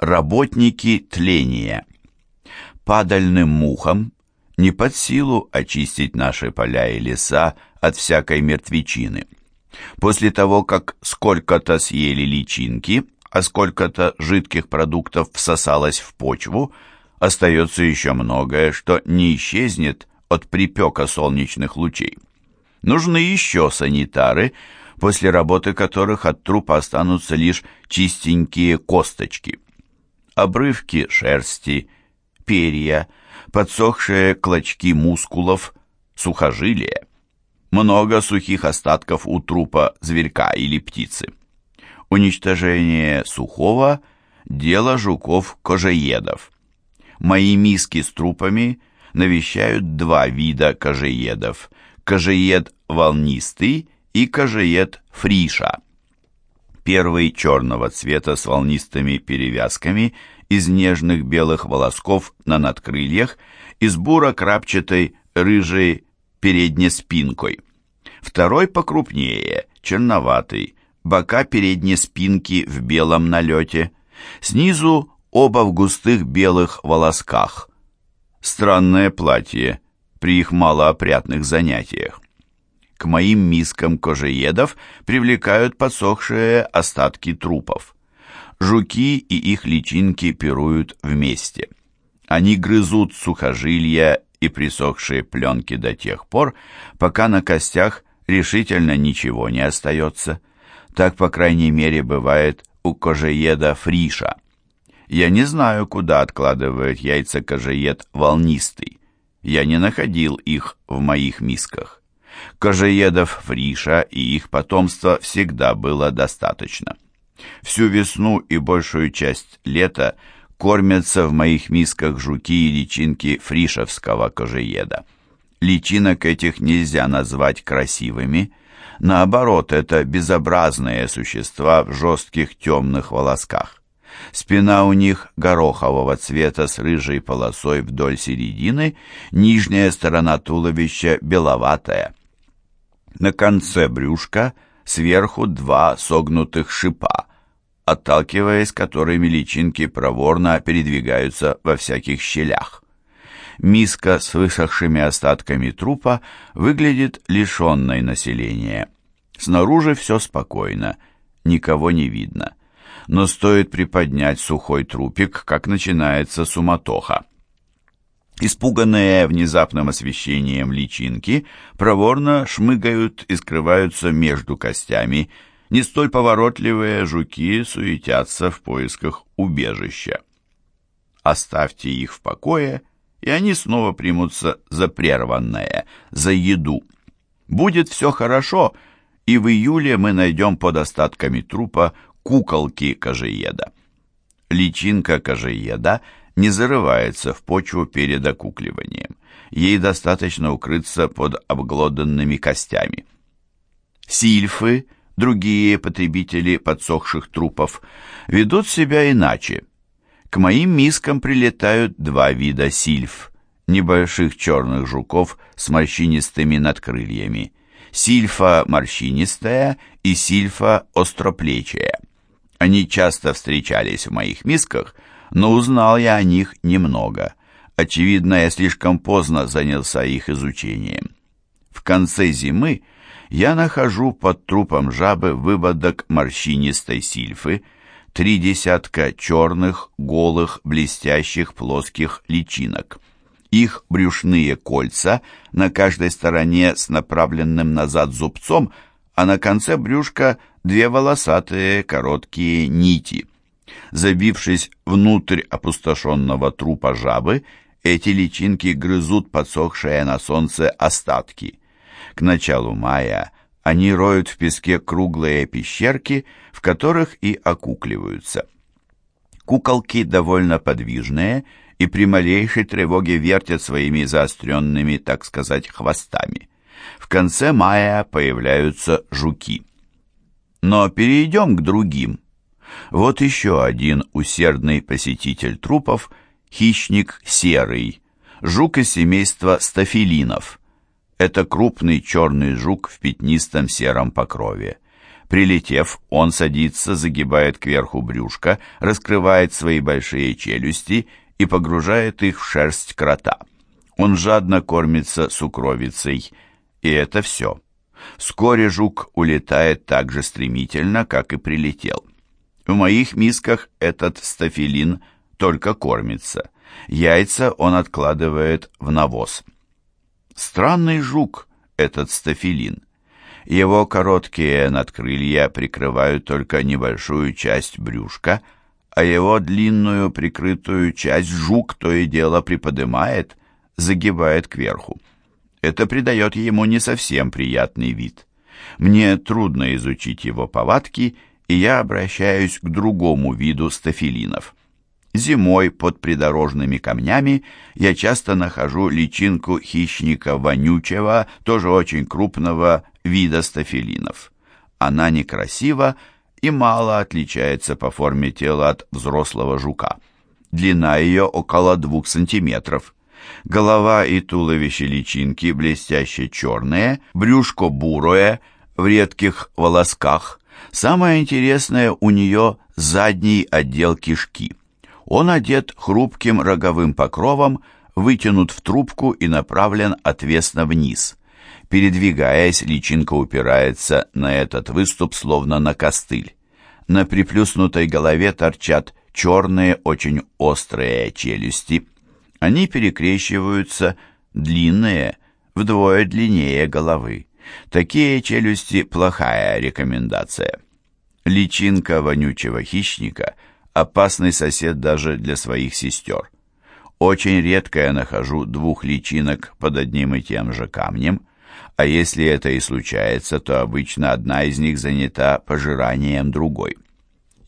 Работники тления. Падальным мухам не под силу очистить наши поля и леса от всякой мертвечины. После того, как сколько-то съели личинки, а сколько-то жидких продуктов всосалось в почву, остается еще многое, что не исчезнет от припека солнечных лучей. Нужны еще санитары, после работы которых от трупа останутся лишь чистенькие косточки. Обрывки шерсти, перья, подсохшие клочки мускулов, сухожилия. Много сухих остатков у трупа зверька или птицы. Уничтожение сухого – дело жуков-кожеедов. Мои миски с трупами навещают два вида кожеедов – кожеед волнистый и кожеед фриша. Первый черного цвета с волнистыми перевязками из нежных белых волосков на надкрыльях и с буро-крапчатой рыжей передней спинкой. Второй покрупнее, черноватый, бока передней спинки в белом налете. Снизу оба в густых белых волосках. Странное платье при их малоопрятных занятиях. К моим мискам кожеедов привлекают подсохшие остатки трупов. Жуки и их личинки пируют вместе. Они грызут сухожилия и присохшие пленки до тех пор, пока на костях решительно ничего не остается. Так, по крайней мере, бывает у кожееда фриша. Я не знаю, куда откладывает яйца кожеед волнистый. Я не находил их в моих мисках. Кожеедов фриша и их потомства всегда было достаточно. Всю весну и большую часть лета кормятся в моих мисках жуки и личинки фришевского кожееда. Личинок этих нельзя назвать красивыми, наоборот, это безобразные существа в жестких темных волосках. Спина у них горохового цвета с рыжей полосой вдоль середины, нижняя сторона туловища беловатая. На конце брюшка сверху два согнутых шипа, отталкиваясь которыми личинки проворно передвигаются во всяких щелях. Миска с высохшими остатками трупа выглядит лишенной населения. Снаружи все спокойно, никого не видно. Но стоит приподнять сухой трупик, как начинается суматоха. Испуганные внезапным освещением личинки проворно шмыгают и скрываются между костями, не столь поворотливые жуки суетятся в поисках убежища. Оставьте их в покое, и они снова примутся за прерванное, за еду. Будет все хорошо, и в июле мы найдем под остатками трупа куколки кожееда. Личинка кожееда не зарывается в почву перед окукливанием. Ей достаточно укрыться под обглоданными костями. Сильфы – другие потребители подсохших трупов, ведут себя иначе. К моим мискам прилетают два вида сильф, небольших черных жуков с морщинистыми надкрыльями. Сильфа морщинистая и сильфа остроплечая. Они часто встречались в моих мисках, но узнал я о них немного. Очевидно, я слишком поздно занялся их изучением. В конце зимы я нахожу под трупом жабы выводок морщинистой сильфы, три десятка черных, голых, блестящих плоских личинок. Их брюшные кольца на каждой стороне с направленным назад зубцом, а на конце брюшка две волосатые короткие нити. Забившись внутрь опустошенного трупа жабы, эти личинки грызут подсохшие на солнце остатки. К началу мая они роют в песке круглые пещерки, в которых и окукливаются. Куколки довольно подвижные и при малейшей тревоге вертят своими заостренными, так сказать, хвостами. В конце мая появляются жуки. Но перейдем к другим. Вот еще один усердный посетитель трупов, хищник серый, жук из семейства стафилинов – это крупный черный жук в пятнистом сером покрове. Прилетев, он садится, загибает кверху брюшко, раскрывает свои большие челюсти и погружает их в шерсть крота. Он жадно кормится сукровицей, и это все. Вскоре жук улетает так же стремительно, как и прилетел. В моих мисках этот стафилин только кормится. Яйца он откладывает в навоз. Странный жук этот стафилин. Его короткие надкрылья прикрывают только небольшую часть брюшка, а его длинную прикрытую часть жук то и дело приподнимает, загибает кверху. Это придает ему не совсем приятный вид. Мне трудно изучить его повадки, и я обращаюсь к другому виду стафилинов. Зимой под придорожными камнями я часто нахожу личинку хищника вонючего, тоже очень крупного вида стафилинов. Она некрасива и мало отличается по форме тела от взрослого жука. Длина ее около двух сантиметров. Голова и туловище личинки блестяще черные, брюшко бурое, в редких волосках. Самое интересное у нее задний отдел кишки. Он одет хрупким роговым покровом, вытянут в трубку и направлен отвесно вниз. Передвигаясь, личинка упирается на этот выступ, словно на костыль. На приплюснутой голове торчат черные, очень острые челюсти – они перекрещиваются, длинные, вдвое длиннее головы. Такие челюсти – плохая рекомендация. Личинка вонючего хищника – опасный сосед даже для своих сестер. Очень редко я нахожу двух личинок под одним и тем же камнем, а если это и случается, то обычно одна из них занята пожиранием другой.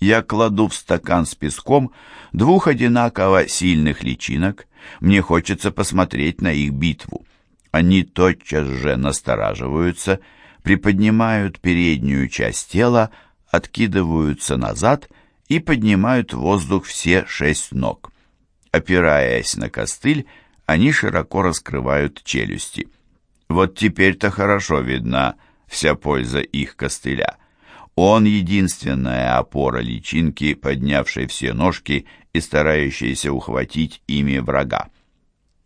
Я кладу в стакан с песком двух одинаково сильных личинок – мне хочется посмотреть на их битву. Они тотчас же настораживаются, приподнимают переднюю часть тела, откидываются назад и поднимают в воздух все шесть ног. Опираясь на костыль, они широко раскрывают челюсти. Вот теперь-то хорошо видна вся польза их костыля. Он единственная опора личинки, поднявшей все ножки и старающейся ухватить ими врага.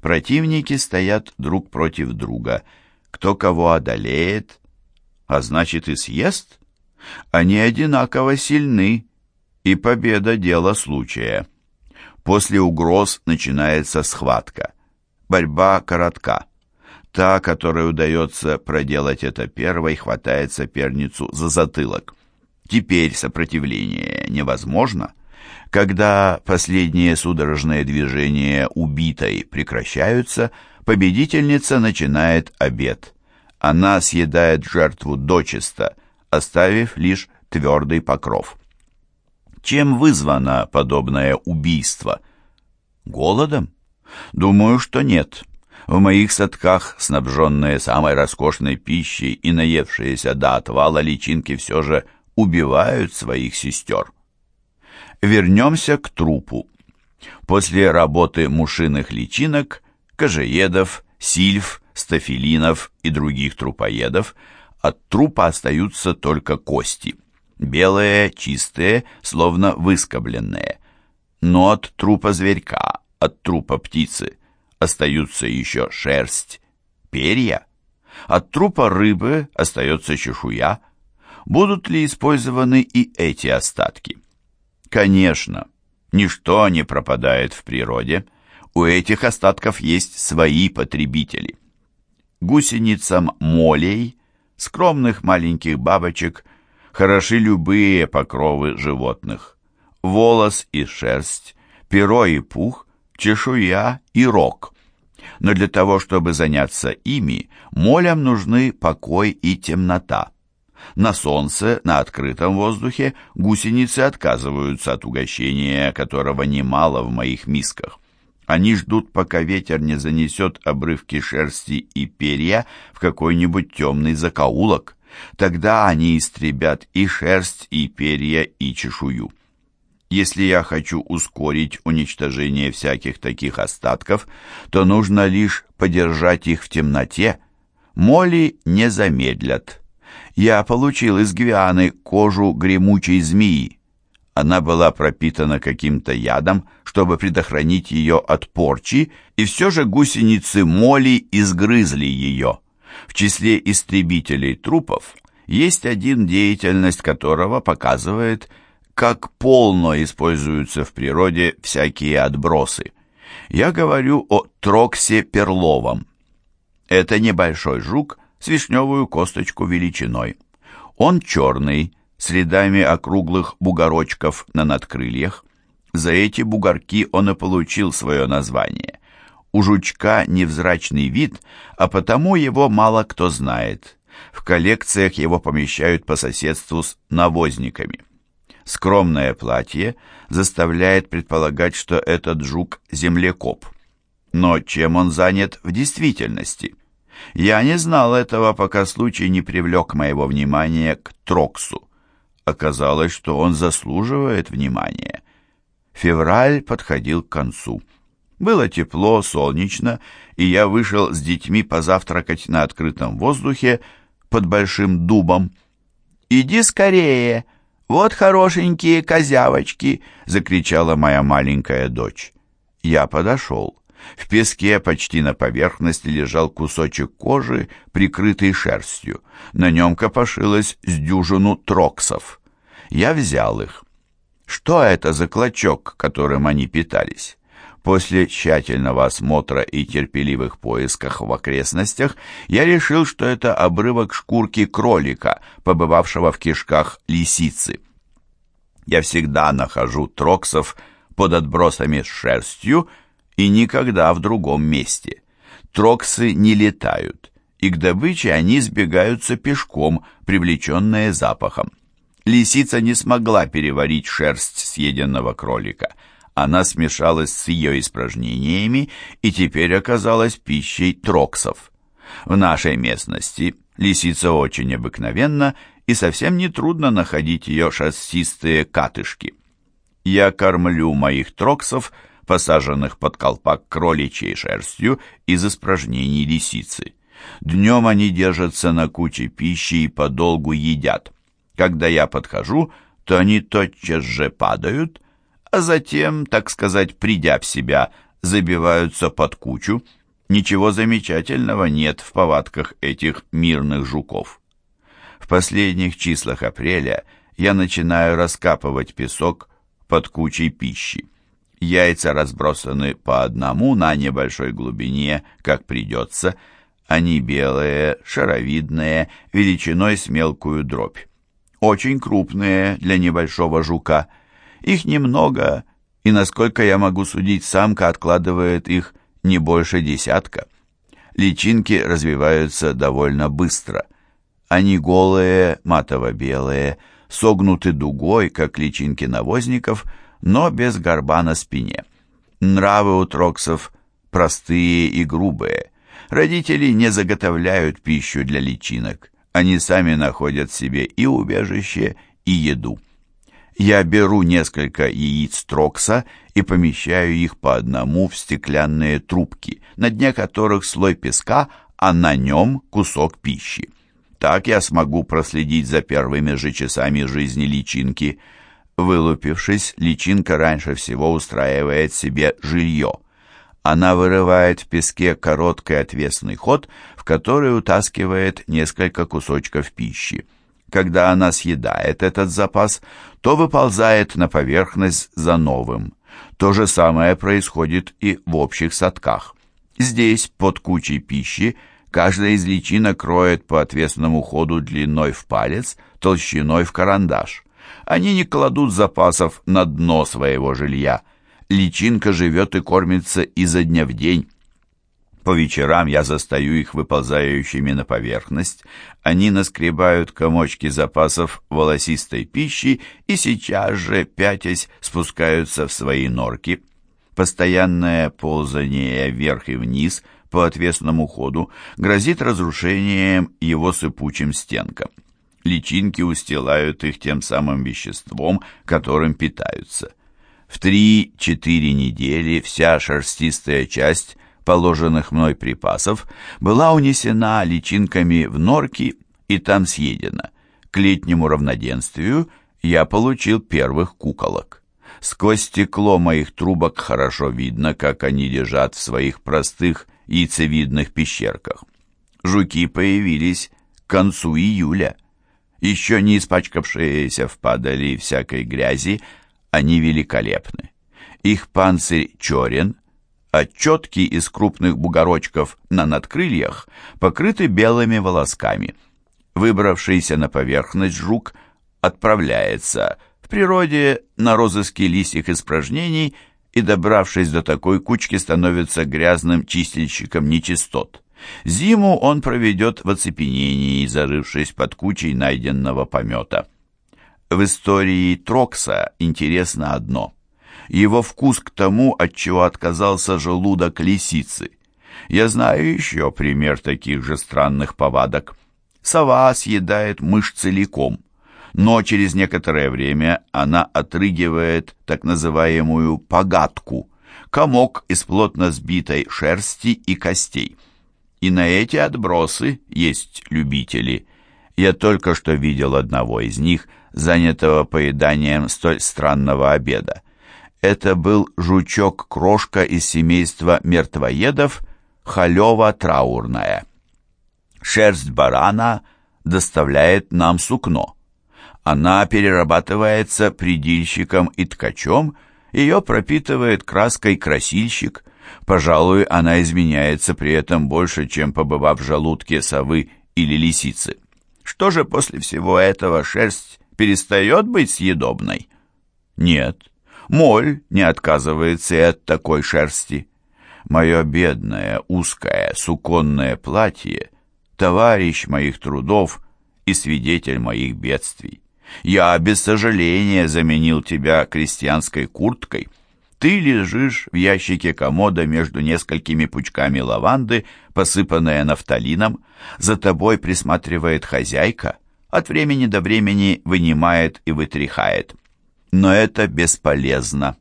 Противники стоят друг против друга. Кто кого одолеет, а значит и съест. Они одинаково сильны, и победа — дело случая. После угроз начинается схватка. Борьба коротка. Та, которой удается проделать это первой, хватает соперницу за затылок. Теперь сопротивление невозможно. Когда последние судорожные движения убитой прекращаются, победительница начинает обед. Она съедает жертву дочисто, оставив лишь твердый покров. Чем вызвано подобное убийство? Голодом? Думаю, что нет. В моих садках, снабженные самой роскошной пищей и наевшиеся до отвала личинки все же убивают своих сестер. Вернемся к трупу. После работы мушиных личинок, кожеедов, сильф, стафилинов и других трупоедов от трупа остаются только кости. Белые, чистые, словно выскобленные. Но от трупа зверька, от трупа птицы остаются еще шерсть, перья. От трупа рыбы остается чешуя. Будут ли использованы и эти остатки? Конечно, ничто не пропадает в природе. У этих остатков есть свои потребители. Гусеницам молей, скромных маленьких бабочек, хороши любые покровы животных. Волос и шерсть, перо и пух, чешуя и рог. Но для того, чтобы заняться ими, молям нужны покой и темнота. На солнце, на открытом воздухе гусеницы отказываются от угощения, которого немало в моих мисках. Они ждут, пока ветер не занесет обрывки шерсти и перья в какой-нибудь темный закоулок. Тогда они истребят и шерсть, и перья, и чешую. Если я хочу ускорить уничтожение всяких таких остатков, то нужно лишь подержать их в темноте. Моли не замедлят. Я получил из Гвианы кожу гремучей змеи. Она была пропитана каким-то ядом, чтобы предохранить ее от порчи, и все же гусеницы моли изгрызли ее. В числе истребителей трупов есть один, деятельность которого показывает, как полно используются в природе всякие отбросы. Я говорю о троксе перловом. Это небольшой жук с вишневую косточку величиной. Он черный, с рядами округлых бугорочков на надкрыльях. За эти бугорки он и получил свое название. У жучка невзрачный вид, а потому его мало кто знает. В коллекциях его помещают по соседству с навозниками. Скромное платье заставляет предполагать, что этот жук – землекоп. Но чем он занят в действительности? Я не знал этого, пока случай не привлек моего внимания к Троксу. Оказалось, что он заслуживает внимания. Февраль подходил к концу. Было тепло, солнечно, и я вышел с детьми позавтракать на открытом воздухе под большим дубом. «Иди скорее! Вот хорошенькие козявочки!» — закричала моя маленькая дочь. Я подошел. В песке почти на поверхности лежал кусочек кожи, прикрытый шерстью. На нем копошилось с дюжину троксов. Я взял их. Что это за клочок, которым они питались? После тщательного осмотра и терпеливых поисках в окрестностях я решил, что это обрывок шкурки кролика, побывавшего в кишках лисицы. Я всегда нахожу троксов под отбросами с шерстью и никогда в другом месте. Троксы не летают, и к добыче они сбегаются пешком, привлеченные запахом. Лисица не смогла переварить шерсть съеденного кролика. Она смешалась с ее испражнениями и теперь оказалась пищей троксов. В нашей местности лисица очень обыкновенна, и совсем не трудно находить ее шерстистые катышки. Я кормлю моих троксов посаженных под колпак кроличьей шерстью из испражнений лисицы. Днем они держатся на куче пищи и подолгу едят. Когда я подхожу, то они тотчас же падают, а затем, так сказать, придя в себя, забиваются под кучу. Ничего замечательного нет в повадках этих мирных жуков. В последних числах апреля я начинаю раскапывать песок под кучей пищи. Яйца разбросаны по одному на небольшой глубине, как придется. Они белые, шаровидные, величиной с мелкую дробь. Очень крупные для небольшого жука. Их немного, и, насколько я могу судить, самка откладывает их не больше десятка. Личинки развиваются довольно быстро. Они голые, матово-белые, согнуты дугой, как личинки навозников – но без горба на спине. Нравы у троксов простые и грубые. Родители не заготовляют пищу для личинок. Они сами находят себе и убежище, и еду. Я беру несколько яиц трокса и помещаю их по одному в стеклянные трубки, на дне которых слой песка, а на нем кусок пищи. Так я смогу проследить за первыми же часами жизни личинки – Вылупившись, личинка раньше всего устраивает себе жилье. Она вырывает в песке короткий отвесный ход, в который утаскивает несколько кусочков пищи. Когда она съедает этот запас, то выползает на поверхность за новым. То же самое происходит и в общих садках. Здесь, под кучей пищи, каждая из личинок роет по отвесному ходу длиной в палец, толщиной в карандаш. Они не кладут запасов на дно своего жилья. Личинка живет и кормится изо дня в день. По вечерам я застаю их выползающими на поверхность. Они наскребают комочки запасов волосистой пищи и сейчас же, пятясь, спускаются в свои норки. Постоянное ползание вверх и вниз по отвесному ходу грозит разрушением его сыпучим стенкам личинки устилают их тем самым веществом, которым питаются. В 3-4 недели вся шерстистая часть положенных мной припасов была унесена личинками в норки и там съедено. К летнему равноденствию я получил первых куколок. Сквозь стекло моих трубок хорошо видно, как они лежат в своих простых яйцевидных пещерках. Жуки появились к концу июля. Еще не испачкавшиеся в падали всякой грязи, они великолепны. Их панцирь черен, а четки из крупных бугорочков на надкрыльях покрыты белыми волосками. Выбравшийся на поверхность жук отправляется в природе на розыски листьев испражнений и, добравшись до такой кучки, становится грязным чистильщиком нечистот. Зиму он проведет в оцепенении, зарывшись под кучей найденного помета. В истории Трокса интересно одно. Его вкус к тому, от чего отказался желудок лисицы. Я знаю еще пример таких же странных повадок. Сова съедает мышь целиком, но через некоторое время она отрыгивает так называемую погадку, комок из плотно сбитой шерсти и костей. И на эти отбросы есть любители. Я только что видел одного из них, занятого поеданием столь странного обеда. Это был жучок-крошка из семейства мертвоедов, халева траурная. Шерсть барана доставляет нам сукно. Она перерабатывается придильщиком и ткачом, ее пропитывает краской красильщик, Пожалуй, она изменяется при этом больше, чем побывав в желудке совы или лисицы. Что же после всего этого шерсть перестает быть съедобной? Нет, моль не отказывается и от такой шерсти. Мое бедное, узкое, суконное платье — товарищ моих трудов и свидетель моих бедствий. Я без сожаления заменил тебя крестьянской курткой — ты лежишь в ящике комода между несколькими пучками лаванды, посыпанная нафталином. За тобой присматривает хозяйка. От времени до времени вынимает и вытряхает. Но это бесполезно.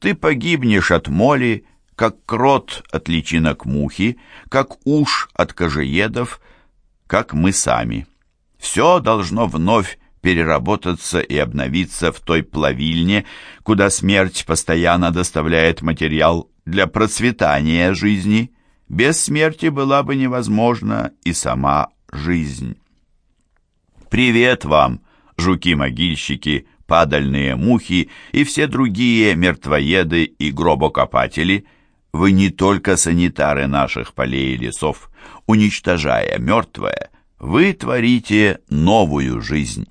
Ты погибнешь от моли, как крот от личинок мухи, как уж от кожеедов, как мы сами. Все должно вновь переработаться и обновиться в той плавильне, куда смерть постоянно доставляет материал для процветания жизни. Без смерти была бы невозможна и сама жизнь. Привет вам, жуки-могильщики, падальные мухи и все другие мертвоеды и гробокопатели. Вы не только санитары наших полей и лесов, уничтожая мертвое, вы творите новую жизнь.